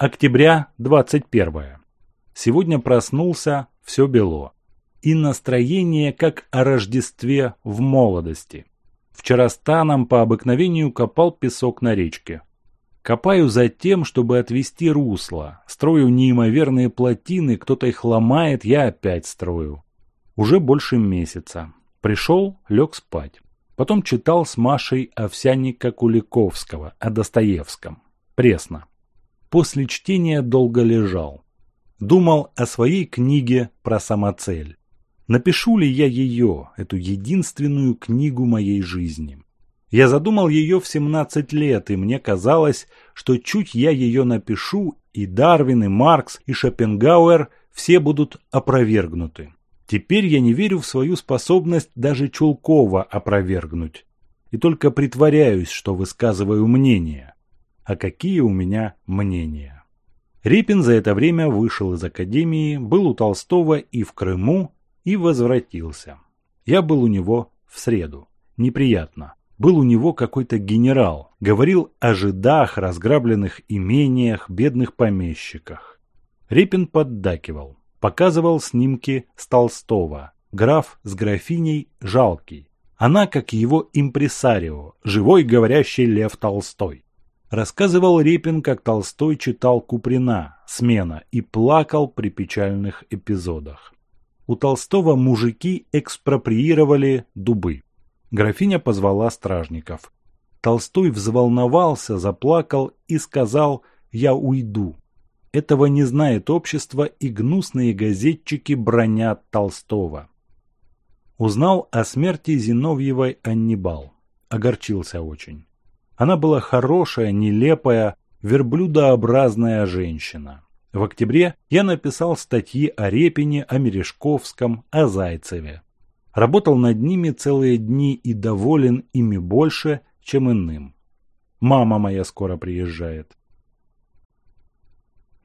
Октября 21. Сегодня проснулся, все бело. И настроение, как о Рождестве в молодости. Вчера станом по обыкновению копал песок на речке. Копаю за тем, чтобы отвести русло. Строю неимоверные плотины, кто-то их ломает, я опять строю. Уже больше месяца. Пришел, лег спать. Потом читал с Машей Овсянника Куликовского о Достоевском. Пресно после чтения долго лежал. Думал о своей книге про самоцель. Напишу ли я ее, эту единственную книгу моей жизни? Я задумал ее в 17 лет, и мне казалось, что чуть я ее напишу, и Дарвин, и Маркс, и Шопенгауэр все будут опровергнуты. Теперь я не верю в свою способность даже Чулкова опровергнуть. И только притворяюсь, что высказываю мнение а какие у меня мнения. Репин за это время вышел из академии, был у Толстого и в Крыму, и возвратился. Я был у него в среду. Неприятно. Был у него какой-то генерал. Говорил о жидах, разграбленных имениях, бедных помещиках. Репин поддакивал. Показывал снимки с Толстого. Граф с графиней жалкий. Она, как его импресарио, живой говорящий Лев Толстой рассказывал Репин, как Толстой читал Куприна «Смена» и плакал при печальных эпизодах. У Толстого мужики экспроприировали дубы. Графиня позвала стражников. Толстой взволновался, заплакал и сказал «Я уйду». Этого не знает общество, и гнусные газетчики бронят Толстого. Узнал о смерти Зиновьевой Аннибал. Огорчился очень. Она была хорошая, нелепая, верблюдообразная женщина. В октябре я написал статьи о Репине, о Мережковском, о Зайцеве. Работал над ними целые дни и доволен ими больше, чем иным. Мама моя скоро приезжает.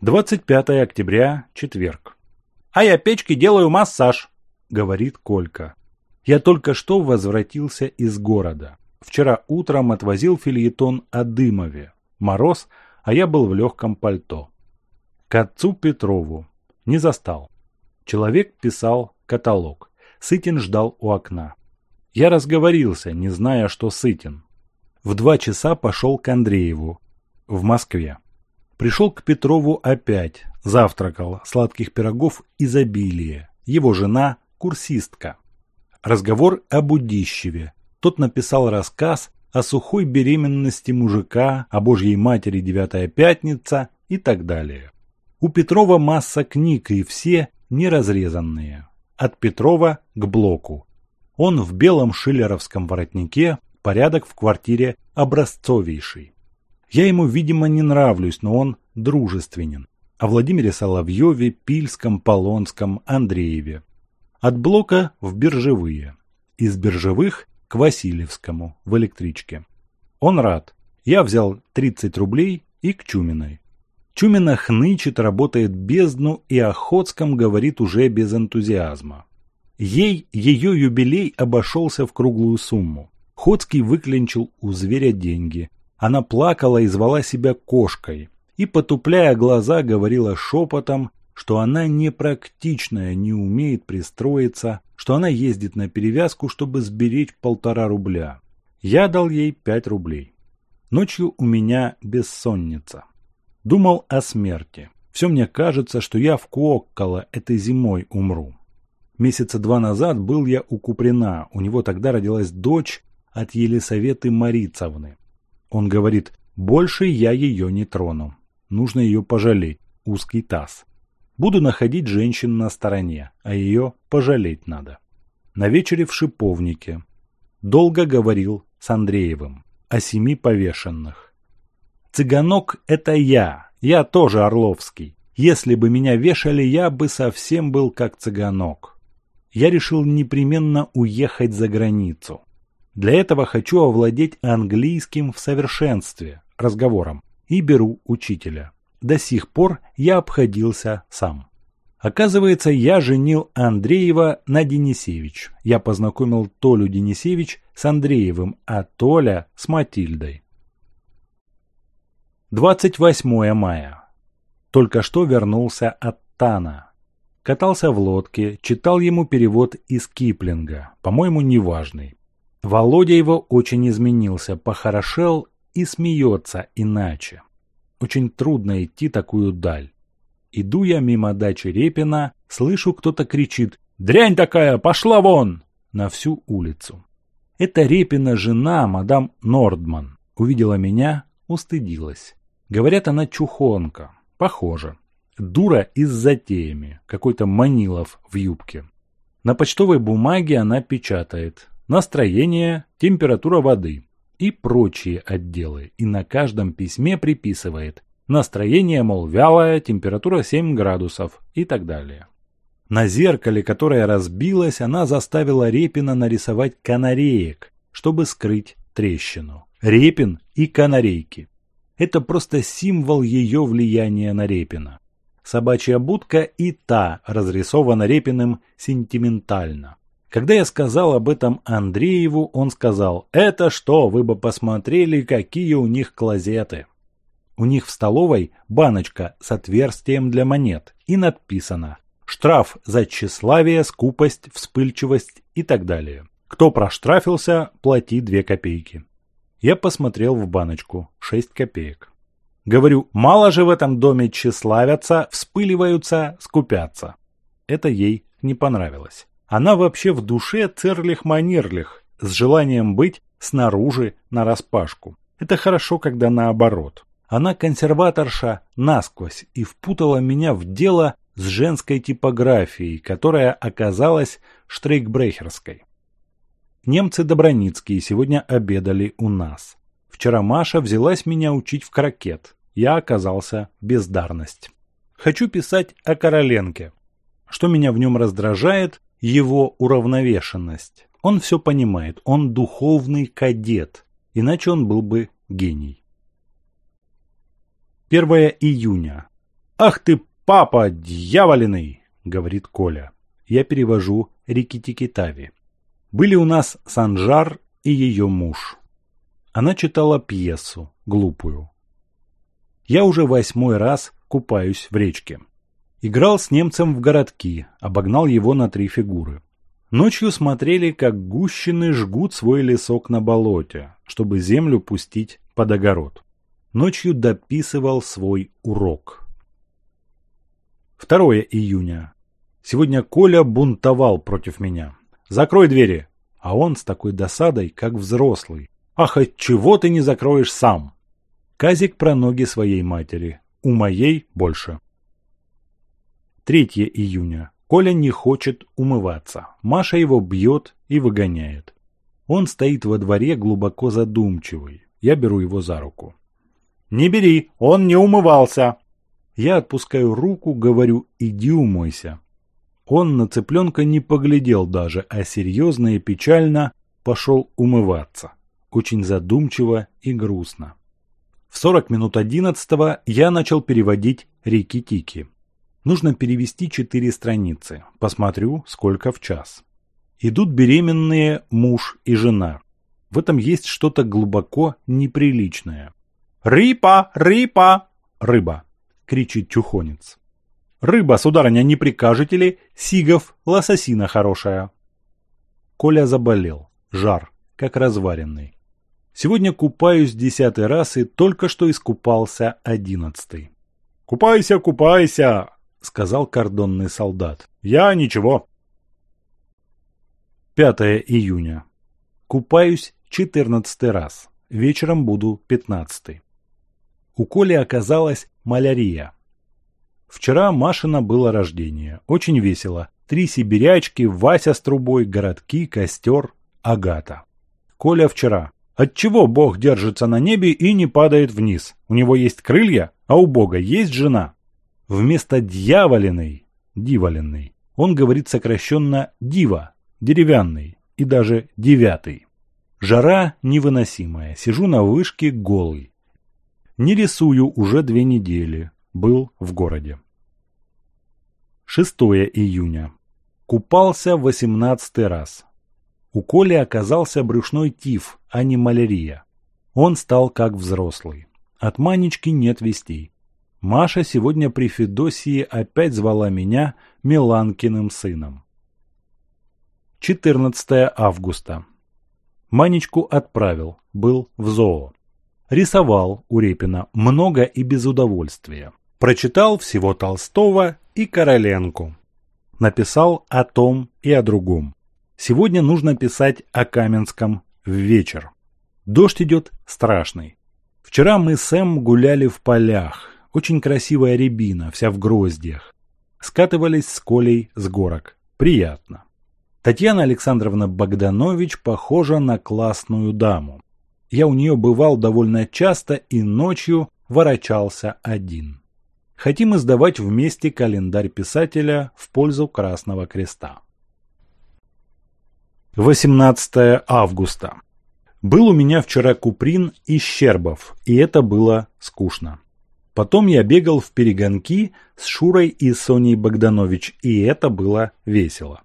25 октября, четверг. «А я печки делаю массаж», — говорит Колька. «Я только что возвратился из города. Вчера утром отвозил фильетон о Дымове. Мороз, а я был в легком пальто. К отцу Петрову. Не застал. Человек писал каталог. Сытин ждал у окна. Я разговорился, не зная, что Сытин. В два часа пошел к Андрееву. В Москве. Пришел к Петрову опять. Завтракал. Сладких пирогов изобилие. Его жена – курсистка. Разговор о Удищеве, тот написал рассказ о сухой беременности мужика, о Божьей матери «Девятая пятница» и так далее. У Петрова масса книг и все неразрезанные. От Петрова к Блоку. Он в белом шиллеровском воротнике, порядок в квартире образцовейший. Я ему, видимо, не нравлюсь, но он дружественен. О Владимире Соловьеве, Пильском, Полонском, Андрееве. От Блока в биржевые. Из биржевых к Васильевскому в электричке. Он рад. Я взял 30 рублей и к Чуминой. Чумина хнычет, работает бездну и Охотском говорит уже без энтузиазма. Ей ее юбилей обошелся в круглую сумму. Ходский выклинчил у зверя деньги. Она плакала и звала себя кошкой. И, потупляя глаза, говорила шепотом, что она непрактичная, не умеет пристроиться, что она ездит на перевязку, чтобы сберечь полтора рубля. Я дал ей пять рублей. Ночью у меня бессонница. Думал о смерти. Все мне кажется, что я в Куокколо этой зимой умру. Месяца два назад был я у Куприна, у него тогда родилась дочь от Елисаветы Марицовны. Он говорит, больше я ее не трону, нужно ее пожалеть, узкий таз. Буду находить женщин на стороне, а ее пожалеть надо. На вечере в Шиповнике. Долго говорил с Андреевым о семи повешенных. Цыганок – это я, я тоже Орловский. Если бы меня вешали, я бы совсем был как цыганок. Я решил непременно уехать за границу. Для этого хочу овладеть английским в совершенстве, разговором, и беру учителя до сих пор я обходился сам. Оказывается, я женил Андреева на Денисевич. Я познакомил Толю Денисевич с Андреевым, а Толя с Матильдой. 28 мая. Только что вернулся от Тана. Катался в лодке, читал ему перевод из Киплинга, по-моему, неважный. Володя его очень изменился, похорошел и смеется иначе. Очень трудно идти такую даль. Иду я мимо дачи Репина, слышу, кто-то кричит «Дрянь такая, пошла вон!» на всю улицу. Это Репина жена, мадам Нордман. Увидела меня, устыдилась. Говорят, она чухонка. Похоже. Дура и с затеями. Какой-то Манилов в юбке. На почтовой бумаге она печатает. Настроение, температура воды и прочие отделы, и на каждом письме приписывает настроение, мол, вялое, температура 7 градусов и так далее. На зеркале, которое разбилось, она заставила Репина нарисовать канареек, чтобы скрыть трещину. Репин и канарейки. Это просто символ ее влияния на Репина. Собачья будка и та разрисована Репиным сентиментально. Когда я сказал об этом Андрееву, он сказал, «Это что, вы бы посмотрели, какие у них клозеты!» У них в столовой баночка с отверстием для монет и надписано «Штраф за тщеславие, скупость, вспыльчивость и так далее». Кто проштрафился, плати 2 копейки. Я посмотрел в баночку, 6 копеек. Говорю, мало же в этом доме тщеславятся, вспыливаются, скупятся. Это ей не понравилось. Она вообще в душе церлих-манирлих, с желанием быть снаружи нараспашку. Это хорошо, когда наоборот. Она консерваторша насквозь и впутала меня в дело с женской типографией, которая оказалась штрейкбрехерской. Немцы Доброницкие сегодня обедали у нас. Вчера Маша взялась меня учить в крокет. Я оказался бездарность. Хочу писать о Короленке. Что меня в нем раздражает, его уравновешенность. Он все понимает, он духовный кадет, иначе он был бы гений. 1 июня. «Ах ты, папа, дьяволиный!» — говорит Коля. Я перевожу Рикитикитави. Были у нас Санжар и ее муж. Она читала пьесу, глупую. Я уже восьмой раз купаюсь в речке играл с немцем в городки, обогнал его на три фигуры. Ночью смотрели, как гущины жгут свой лесок на болоте, чтобы землю пустить под огород. Ночью дописывал свой урок. 2 июня. Сегодня Коля бунтовал против меня. «Закрой двери!» А он с такой досадой, как взрослый. «Ах, от чего ты не закроешь сам?» Казик про ноги своей матери. У моей больше. 3 июня. Коля не хочет умываться. Маша его бьет и выгоняет. Он стоит во дворе глубоко задумчивый. Я беру его за руку. «Не бери, он не умывался!» Я отпускаю руку, говорю «иди умойся». Он на цыпленка не поглядел даже, а серьезно и печально пошел умываться. Очень задумчиво и грустно. В 40 минут 11 я начал переводить «Рики-тики». Нужно перевести четыре страницы. Посмотрю, сколько в час. Идут беременные муж и жена. В этом есть что-то глубоко неприличное. «Рыпа! Рыпа!» «Рыба!» – кричит чухонец. «Рыба, сударыня, не прикажете ли? Сигов, лососина хорошая!» Коля заболел. Жар, как разваренный. Сегодня купаюсь десятый раз и только что искупался одиннадцатый. «Купайся, купайся!» сказал кордонный солдат. «Я ничего». 5 июня. Купаюсь 14 раз. Вечером буду 15. У Коли оказалась малярия. Вчера Машина было рождение. Очень весело. Три сибирячки, Вася с трубой, городки, костер, Агата. Коля вчера. Отчего Бог держится на небе и не падает вниз? У него есть крылья, а у Бога есть жена. Вместо дьяволиной, – диволенной. Он говорит сокращенно «дива», «деревянный» и даже «девятый». Жара невыносимая, сижу на вышке голый. Не рисую уже две недели, был в городе. 6 июня. Купался 18 раз. У Коли оказался брюшной тиф, а не малярия. Он стал как взрослый. От Манечки нет вестей. Маша сегодня при Федосии опять звала меня Миланкиным сыном. 14 августа. Манечку отправил, был в зоо. Рисовал у Репина много и без удовольствия. Прочитал всего Толстого и Короленку. Написал о том и о другом. Сегодня нужно писать о Каменском в вечер. Дождь идет страшный. Вчера мы с Эм гуляли в полях, очень красивая рябина, вся в гроздьях. Скатывались с Колей с горок. Приятно. Татьяна Александровна Богданович похожа на классную даму. Я у нее бывал довольно часто и ночью ворочался один. Хотим издавать вместе календарь писателя в пользу Красного Креста. 18 августа. Был у меня вчера Куприн и Щербов, и это было скучно. Потом я бегал в перегонки с Шурой и Соней Богданович, и это было весело.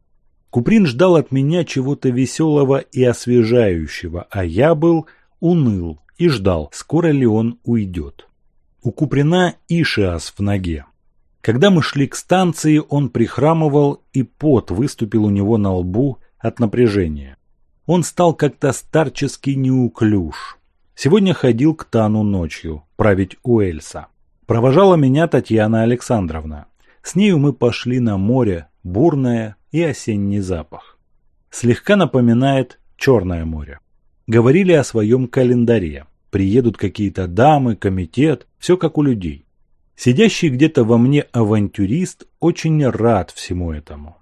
Куприн ждал от меня чего-то веселого и освежающего, а я был уныл и ждал, скоро ли он уйдет. У Куприна ишиас в ноге. Когда мы шли к станции, он прихрамывал, и пот выступил у него на лбу от напряжения. Он стал как-то старчески неуклюж. Сегодня ходил к Тану ночью, править у Эльса. Провожала меня Татьяна Александровна. С нею мы пошли на море, бурное и осенний запах. Слегка напоминает Черное море. Говорили о своем календаре. Приедут какие-то дамы, комитет, все как у людей. Сидящий где-то во мне авантюрист очень рад всему этому.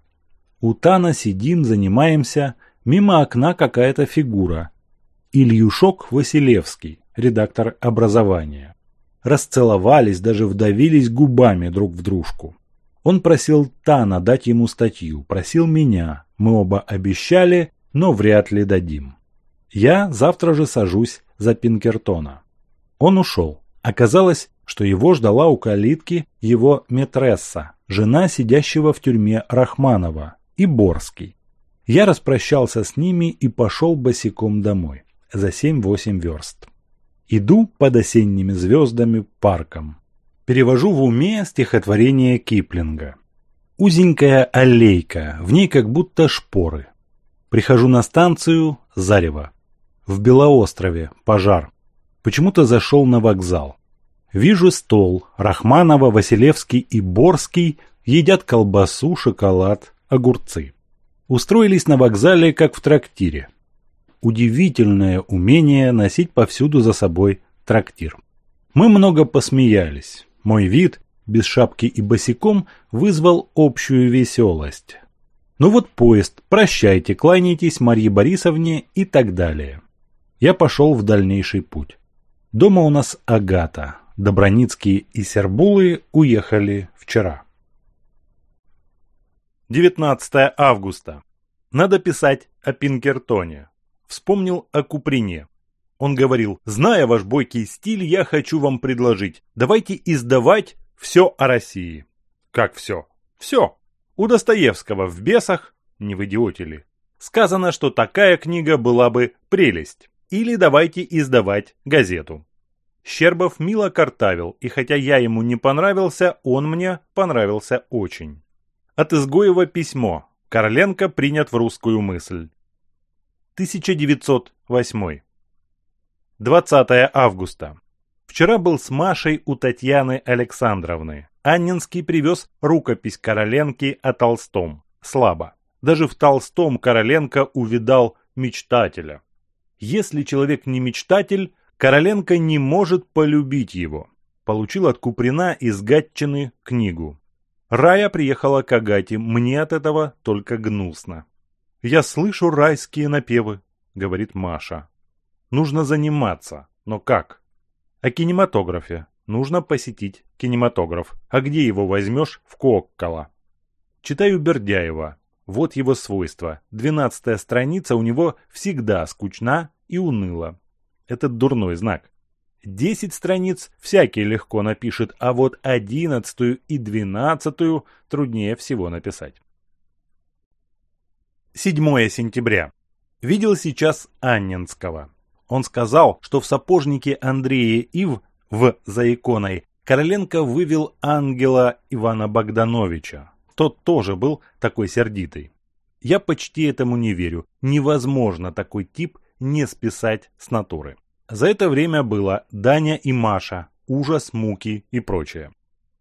У Тана сидим, занимаемся, мимо окна какая-то фигура. Ильюшок Василевский, редактор образования расцеловались, даже вдавились губами друг в дружку. Он просил Тана дать ему статью, просил меня. Мы оба обещали, но вряд ли дадим. Я завтра же сажусь за Пинкертона. Он ушел. Оказалось, что его ждала у калитки его метресса, жена сидящего в тюрьме Рахманова, и Борский. Я распрощался с ними и пошел босиком домой за 7-8 верст. Иду под осенними звездами парком. Перевожу в уме стихотворение Киплинга. Узенькая аллейка, в ней как будто шпоры. Прихожу на станцию Зарево. В Белоострове пожар. Почему-то зашел на вокзал. Вижу стол. Рахманова, Василевский и Борский едят колбасу, шоколад, огурцы. Устроились на вокзале, как в трактире удивительное умение носить повсюду за собой трактир. Мы много посмеялись. Мой вид, без шапки и босиком, вызвал общую веселость. Ну вот поезд, прощайте, кланяйтесь Марье Борисовне и так далее. Я пошел в дальнейший путь. Дома у нас Агата. Доброницкие и Сербулы уехали вчера. 19 августа. Надо писать о Пинкертоне вспомнил о Куприне. Он говорил, зная ваш бойкий стиль, я хочу вам предложить, давайте издавать все о России. Как все? Все. У Достоевского в бесах, не в идиоте ли, сказано, что такая книга была бы прелесть. Или давайте издавать газету. Щербов мило картавил, и хотя я ему не понравился, он мне понравился очень. От Изгоева письмо. Корленко принят в русскую мысль. 1908. 20 августа. Вчера был с Машей у Татьяны Александровны. Аннинский привез рукопись Короленки о Толстом. Слабо. Даже в Толстом Короленко увидал мечтателя. Если человек не мечтатель, Короленко не может полюбить его. Получил от Куприна из Гатчины книгу. Рая приехала к Агате, мне от этого только гнусно. «Я слышу райские напевы», — говорит Маша. «Нужно заниматься. Но как?» «О кинематографе. Нужно посетить кинематограф. А где его возьмешь? В Коккола». Читаю Бердяева. Вот его свойство. Двенадцатая страница у него всегда скучна и уныла. Это дурной знак. Десять страниц всякий легко напишет, а вот одиннадцатую и двенадцатую труднее всего написать. 7 сентября. Видел сейчас Анненского. Он сказал, что в сапожнике Андрея Ив в «За иконой» Короленко вывел ангела Ивана Богдановича. Тот тоже был такой сердитый. Я почти этому не верю. Невозможно такой тип не списать с натуры. За это время было Даня и Маша, ужас, муки и прочее.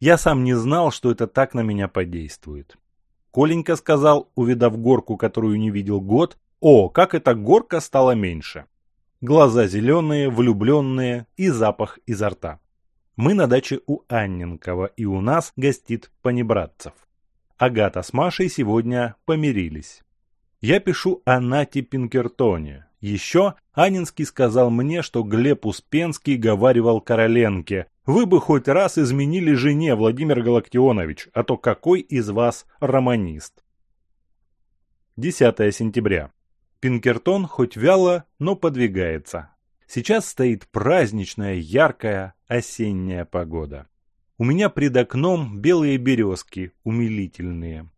Я сам не знал, что это так на меня подействует. Коленька сказал, увидав горку, которую не видел год, «О, как эта горка стала меньше!» Глаза зеленые, влюбленные и запах изо рта. Мы на даче у Анненкова, и у нас гостит понебратцев. Агата с Машей сегодня помирились. Я пишу о Нате Пинкертоне. Еще Анненский сказал мне, что Глеб Успенский говаривал Короленке вы бы хоть раз изменили жене, Владимир Галактионович, а то какой из вас романист? 10 сентября. Пинкертон хоть вяло, но подвигается. Сейчас стоит праздничная, яркая осенняя погода. У меня пред окном белые березки, умилительные.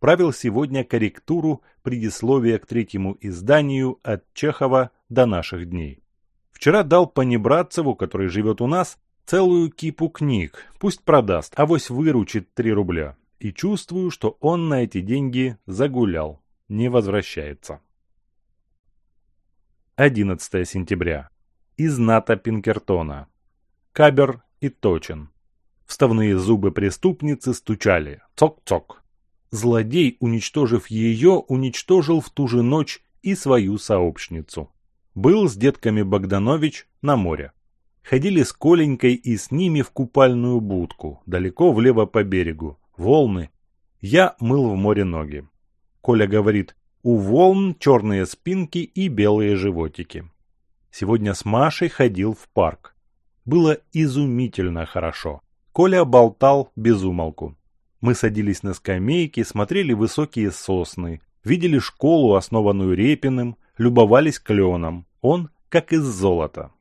Правил сегодня корректуру предисловия к третьему изданию от Чехова до наших дней. Вчера дал Понебратцеву, который живет у нас, целую кипу книг, пусть продаст, а вось выручит 3 рубля. И чувствую, что он на эти деньги загулял, не возвращается. 11 сентября. Из НАТО Пинкертона. Кабер и Точен. Вставные зубы преступницы стучали. Цок-цок. Злодей, уничтожив ее, уничтожил в ту же ночь и свою сообщницу. Был с детками Богданович на море ходили с Коленькой и с ними в купальную будку, далеко влево по берегу. Волны. Я мыл в море ноги. Коля говорит, у волн черные спинки и белые животики. Сегодня с Машей ходил в парк. Было изумительно хорошо. Коля болтал без умолку. Мы садились на скамейки, смотрели высокие сосны, видели школу, основанную Репиным, любовались кленом. Он как из золота.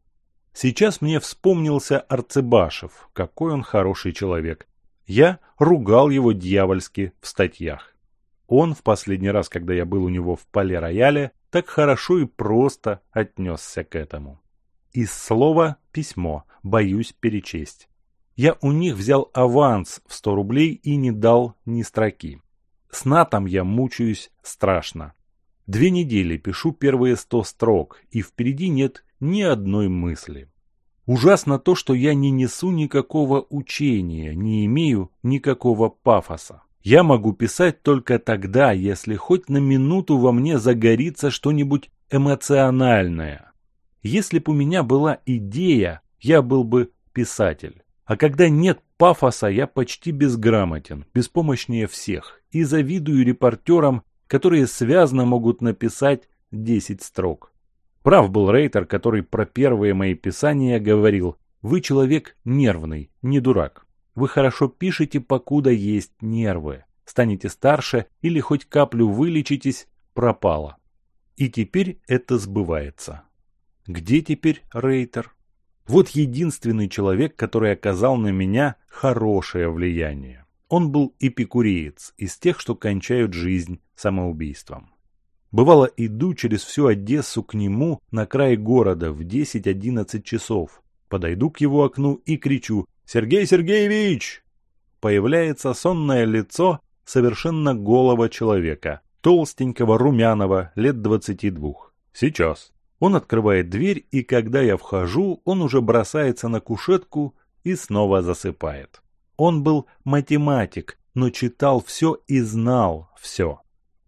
Сейчас мне вспомнился Арцебашев, какой он хороший человек. Я ругал его дьявольски в статьях. Он в последний раз, когда я был у него в поле рояле, так хорошо и просто отнесся к этому. Из слова «письмо» боюсь перечесть. Я у них взял аванс в 100 рублей и не дал ни строки. С натом я мучаюсь страшно. Две недели пишу первые сто строк, и впереди нет ни одной мысли. Ужасно то, что я не несу никакого учения, не имею никакого пафоса. Я могу писать только тогда, если хоть на минуту во мне загорится что-нибудь эмоциональное. Если бы у меня была идея, я был бы писатель. А когда нет пафоса, я почти безграмотен, беспомощнее всех. И завидую репортерам, которые связно могут написать 10 строк. Прав был Рейтер, который про первые мои писания говорил, вы человек нервный, не дурак. Вы хорошо пишете, покуда есть нервы. Станете старше или хоть каплю вылечитесь, пропало. И теперь это сбывается. Где теперь Рейтер? Вот единственный человек, который оказал на меня хорошее влияние. Он был эпикуреец, из тех, что кончают жизнь самоубийством. Бывало, иду через всю Одессу к нему на край города в 10-11 часов, подойду к его окну и кричу «Сергей Сергеевич!» Появляется сонное лицо совершенно голого человека, толстенького, румяного, лет 22. Сейчас. Он открывает дверь, и когда я вхожу, он уже бросается на кушетку и снова засыпает. Он был математик, но читал все и знал все.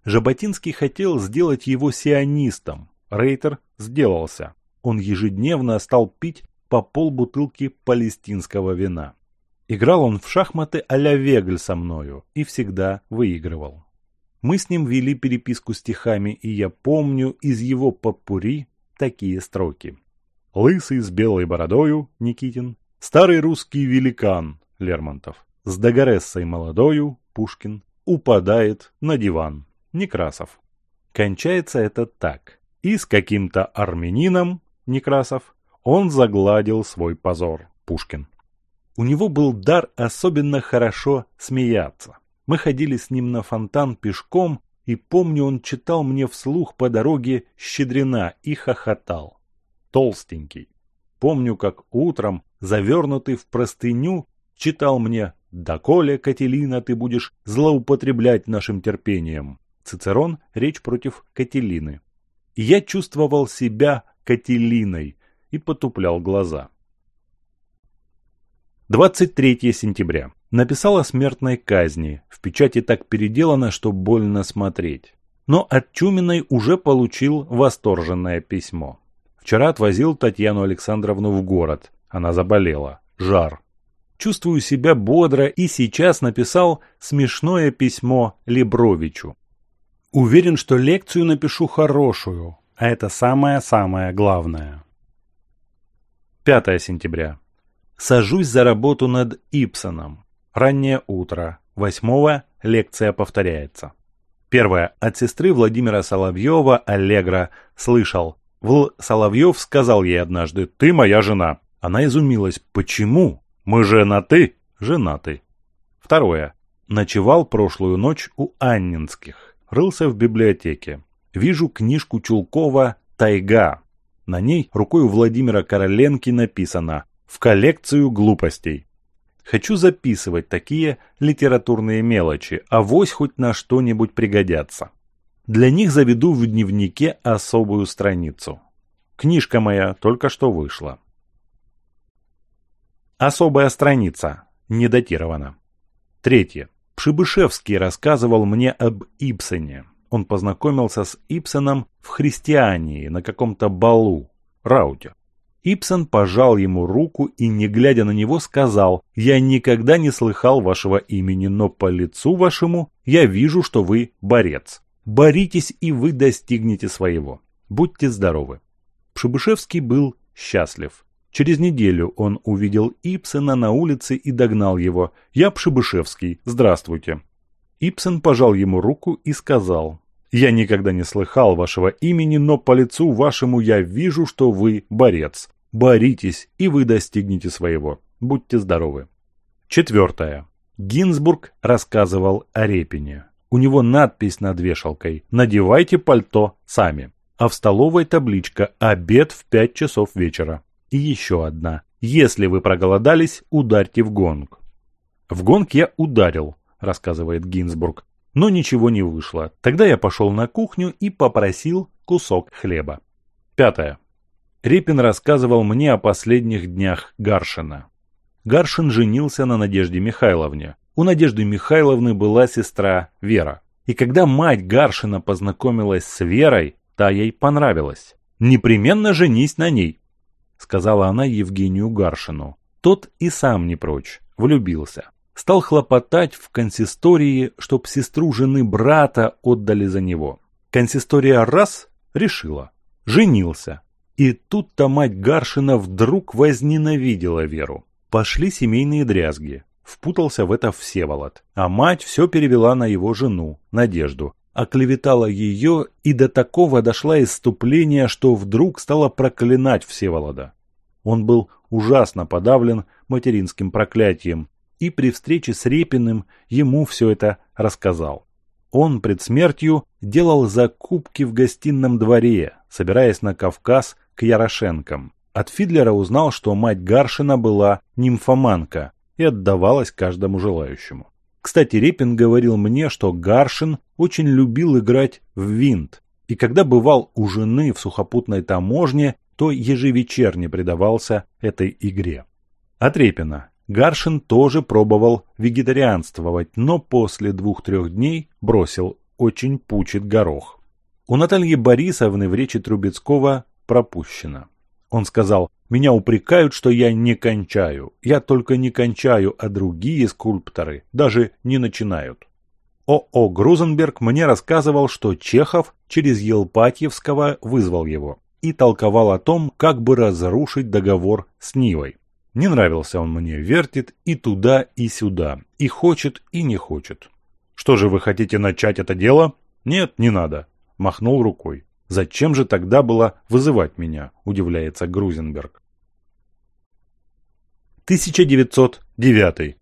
Жаботинский хотел сделать его сионистом. Рейтер сделался. Он ежедневно стал пить по полбутылки палестинского вина. Играл он в шахматы а-ля Вегль со мною и всегда выигрывал. Мы с ним вели переписку стихами, и я помню из его попури такие строки. «Лысый с белой бородою» Никитин, «Старый русский великан» Лермонтов. С Дагоресой молодою Пушкин упадает на диван Некрасов. Кончается это так. И с каким-то армянином Некрасов он загладил свой позор Пушкин. У него был дар особенно хорошо смеяться. Мы ходили с ним на фонтан пешком, и помню, он читал мне вслух по дороге «Щедрина» и хохотал. Толстенький. Помню, как утром, завернутый в простыню, читал мне «Доколе, Кателина, ты будешь злоупотреблять нашим терпением». Цицерон – речь против Кателины. И я чувствовал себя Кателиной и потуплял глаза. 23 сентября. Написал о смертной казни. В печати так переделано, что больно смотреть. Но от Чуминой уже получил восторженное письмо. Вчера отвозил Татьяну Александровну в город. Она заболела. Жар чувствую себя бодро и сейчас написал смешное письмо Лебровичу. Уверен, что лекцию напишу хорошую, а это самое-самое главное. 5 сентября. Сажусь за работу над Ипсоном. Раннее утро. 8 лекция повторяется. Первое. От сестры Владимира Соловьева Аллегра слышал. Вл. Соловьев сказал ей однажды «Ты моя жена». Она изумилась «Почему?» Мы женаты, женаты. Второе. Ночевал прошлую ночь у Аннинских. Рылся в библиотеке. Вижу книжку Чулкова «Тайга». На ней рукой у Владимира Короленки написано «В коллекцию глупостей». Хочу записывать такие литературные мелочи, а вось хоть на что-нибудь пригодятся. Для них заведу в дневнике особую страницу. Книжка моя только что вышла. Особая страница. Не датирована. Третье. Пшибышевский рассказывал мне об Ибсене. Он познакомился с Ибсеном в христиании на каком-то балу, рауте. Ипсен пожал ему руку и, не глядя на него, сказал, «Я никогда не слыхал вашего имени, но по лицу вашему я вижу, что вы борец. Боритесь, и вы достигнете своего. Будьте здоровы». Пшебышевский был счастлив. Через неделю он увидел Ипсена на улице и догнал его. «Я Пшебышевский. Здравствуйте». Ипсен пожал ему руку и сказал. «Я никогда не слыхал вашего имени, но по лицу вашему я вижу, что вы борец. Боритесь, и вы достигнете своего. Будьте здоровы». Четвертое. Гинзбург рассказывал о Репине. У него надпись над вешалкой «Надевайте пальто сами», а в столовой табличка «Обед в пять часов вечера» и еще одна. Если вы проголодались, ударьте в гонг. В гонг я ударил, рассказывает Гинзбург. Но ничего не вышло. Тогда я пошел на кухню и попросил кусок хлеба. Пятое. Репин рассказывал мне о последних днях Гаршина. Гаршин женился на Надежде Михайловне. У Надежды Михайловны была сестра Вера. И когда мать Гаршина познакомилась с Верой, та ей понравилась. «Непременно женись на ней», сказала она Евгению Гаршину. Тот и сам не прочь, влюбился. Стал хлопотать в консистории, чтоб сестру жены брата отдали за него. Консистория раз решила. Женился. И тут-то мать Гаршина вдруг возненавидела Веру. Пошли семейные дрязги. Впутался в это Всеволод. А мать все перевела на его жену, Надежду, оклеветала ее, и до такого дошла иступление, что вдруг стала проклинать Всеволода. Он был ужасно подавлен материнским проклятием, и при встрече с Репиным ему все это рассказал. Он пред смертью делал закупки в гостинном дворе, собираясь на Кавказ к Ярошенкам. От Фидлера узнал, что мать Гаршина была нимфоманка и отдавалась каждому желающему. Кстати, Репин говорил мне, что Гаршин очень любил играть в винт, и когда бывал у жены в сухопутной таможне, то ежевечерне предавался этой игре. От Репина. Гаршин тоже пробовал вегетарианствовать, но после двух-трех дней бросил «очень пучит горох». У Натальи Борисовны в речи Трубецкого пропущено. Он сказал, «Меня упрекают, что я не кончаю. Я только не кончаю, а другие скульпторы даже не начинают». О, о, Грузенберг мне рассказывал, что Чехов через Елпатьевского вызвал его и толковал о том, как бы разрушить договор с Нивой. Не нравился он мне, вертит и туда, и сюда, и хочет, и не хочет. «Что же вы хотите начать это дело?» «Нет, не надо», – махнул рукой. Зачем же тогда было вызывать меня, удивляется Грузенберг. 1909.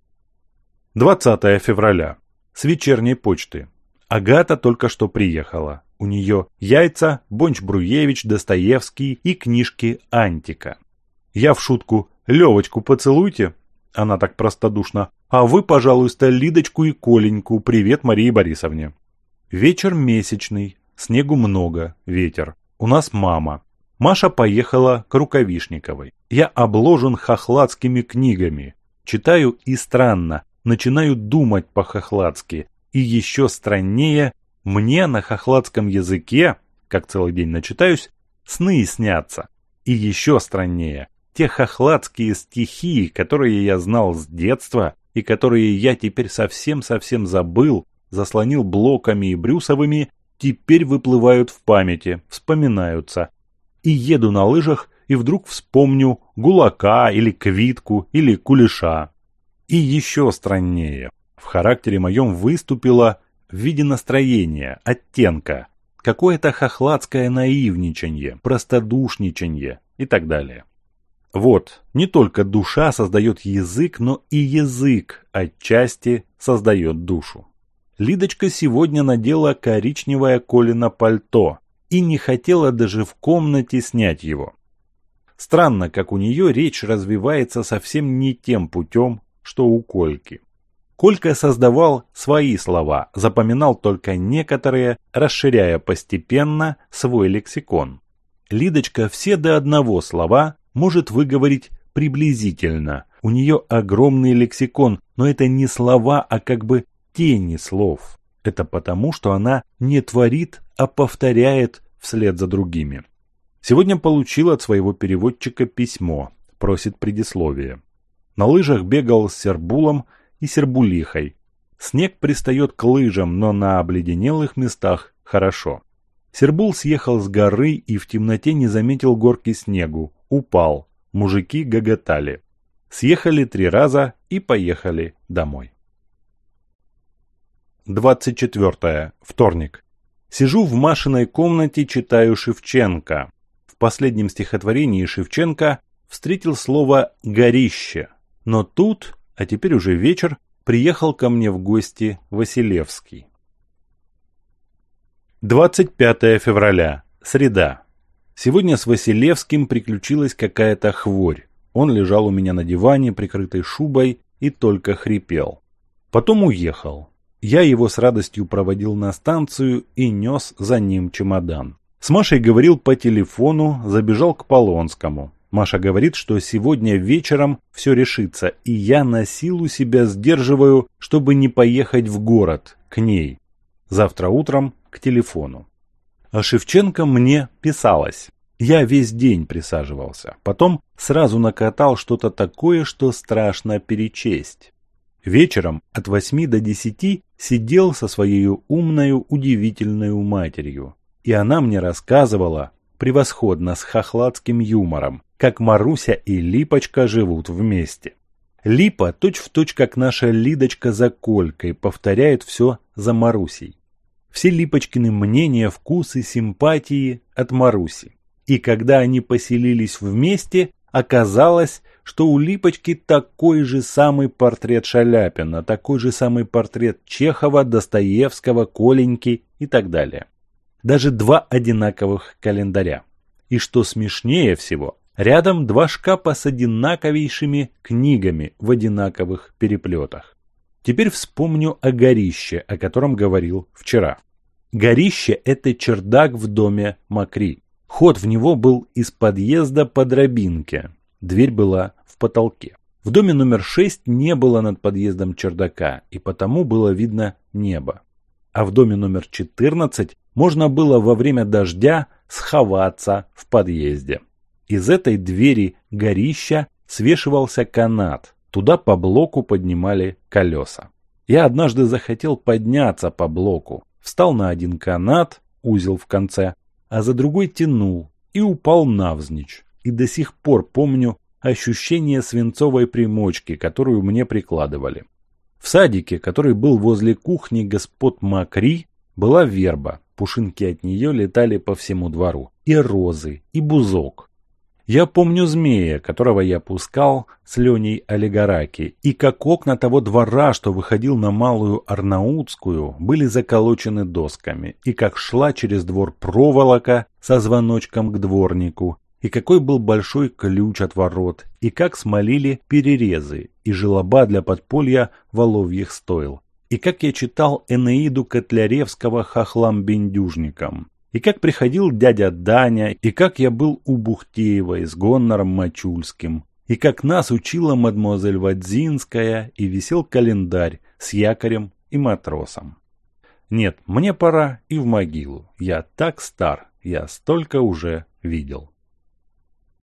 20 февраля. С вечерней почты. Агата только что приехала. У нее яйца, Бонч-Бруевич, Достоевский и книжки Антика. Я в шутку «Левочку поцелуйте», она так простодушна, а вы, пожалуйста, Лидочку и Коленьку, привет Марии Борисовне. Вечер месячный, Снегу много, ветер. У нас мама. Маша поехала к Рукавишниковой. Я обложен хохлацкими книгами. Читаю и странно, начинаю думать по-хохладски. И еще страннее, мне на хохладском языке, как целый день начитаюсь, сны снятся. И еще страннее, те хохладские стихи, которые я знал с детства и которые я теперь совсем-совсем забыл, заслонил блоками и брюсовыми, теперь выплывают в памяти, вспоминаются. И еду на лыжах, и вдруг вспомню гулака или квитку или кулеша. И еще страннее. В характере моем выступило в виде настроения, оттенка, какое-то хохладское наивничанье, простодушничанье и так далее. Вот, не только душа создает язык, но и язык отчасти создает душу. Лидочка сегодня надела коричневое Колина пальто и не хотела даже в комнате снять его. Странно, как у нее речь развивается совсем не тем путем, что у Кольки. Колька создавал свои слова, запоминал только некоторые, расширяя постепенно свой лексикон. Лидочка все до одного слова может выговорить приблизительно. У нее огромный лексикон, но это не слова, а как бы тени слов. Это потому, что она не творит, а повторяет вслед за другими. Сегодня получил от своего переводчика письмо, просит предисловие. На лыжах бегал с сербулом и сербулихой. Снег пристает к лыжам, но на обледенелых местах хорошо. Сербул съехал с горы и в темноте не заметил горки снегу, упал. Мужики гоготали. Съехали три раза и поехали домой. 24. Вторник. Сижу в Машиной комнате, читаю Шевченко. В последнем стихотворении Шевченко встретил слово «горище». Но тут, а теперь уже вечер, приехал ко мне в гости Василевский. 25 февраля. Среда. Сегодня с Василевским приключилась какая-то хворь. Он лежал у меня на диване, прикрытой шубой, и только хрипел. Потом уехал. Я его с радостью проводил на станцию и нес за ним чемодан. С Машей говорил по телефону, забежал к Полонскому. Маша говорит, что сегодня вечером все решится, и я на силу себя сдерживаю, чтобы не поехать в город, к ней. Завтра утром к телефону. А Шевченко мне писалось. Я весь день присаживался. Потом сразу накатал что-то такое, что страшно перечесть. Вечером от восьми до десяти сидел со своей умной удивительной матерью. И она мне рассказывала, превосходно с хохладским юмором, как Маруся и Липочка живут вместе. Липа точь-в-точь, точь, как наша Лидочка за колькой, повторяет все за Марусей. Все Липочкины мнения, вкусы, симпатии от Маруси. И когда они поселились вместе, Оказалось, что у Липочки такой же самый портрет Шаляпина, такой же самый портрет Чехова, Достоевского, Коленьки и так далее. Даже два одинаковых календаря. И что смешнее всего, рядом два шкафа с одинаковейшими книгами в одинаковых переплетах. Теперь вспомню о горище, о котором говорил вчера. Горище – это чердак в доме Макри. Ход в него был из подъезда по дробинке. Дверь была в потолке. В доме номер 6 не было над подъездом чердака, и потому было видно небо. А в доме номер 14 можно было во время дождя сховаться в подъезде. Из этой двери горища свешивался канат. Туда по блоку поднимали колеса. Я однажды захотел подняться по блоку. Встал на один канат, узел в конце, а за другой тянул и упал навзничь. И до сих пор помню ощущение свинцовой примочки, которую мне прикладывали. В садике, который был возле кухни господ Макри, была верба. Пушинки от нее летали по всему двору. И розы, и бузок. Я помню змея, которого я пускал с Леней Олигараки, и как окна того двора, что выходил на Малую Арнаутскую, были заколочены досками, и как шла через двор проволока со звоночком к дворнику, и какой был большой ключ от ворот, и как смолили перерезы. И желоба для подполья воловьих стоил, и как я читал Энеиду Котляревского хохлам-бендюжникам, и как приходил дядя Даня, и как я был у Бухтеева с Гоннором Мачульским, и как нас учила мадемуазель Вадзинская, и висел календарь с якорем и матросом. Нет, мне пора и в могилу. Я так стар, я столько уже видел.